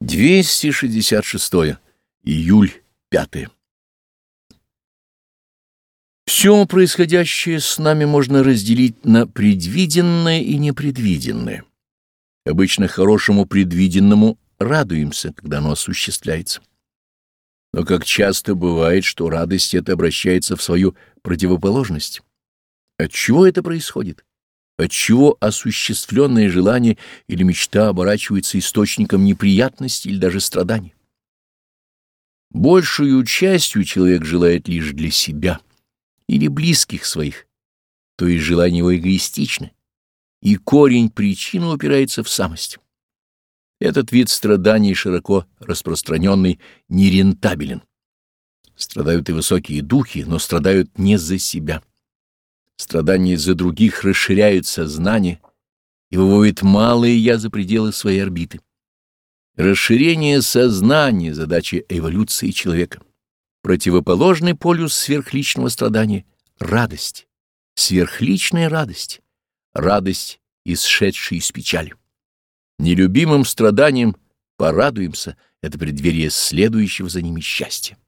266. Июль 5. Все происходящее с нами можно разделить на предвиденное и непредвиденное. Обычно хорошему предвиденному радуемся, когда оно осуществляется. Но как часто бывает, что радость эта обращается в свою противоположность. От чего это происходит? Отчего осуществленное желание или мечта оборачивается источником неприятностей или даже страданий? Большую частью человек желает лишь для себя или близких своих, то есть желание его эгоистично, и корень причины упирается в самость. Этот вид страданий, широко распространенный, нерентабелен. Страдают и высокие духи, но страдают не за себя. Страдания за других расширяют сознание и выводят малое «я» за пределы своей орбиты. Расширение сознания — задача эволюции человека. Противоположный полюс сверхличного страдания — радость, сверхличная радость, радость, исшедшая из печали. Нелюбимым страданием порадуемся — это преддверие следующего за ними счастья.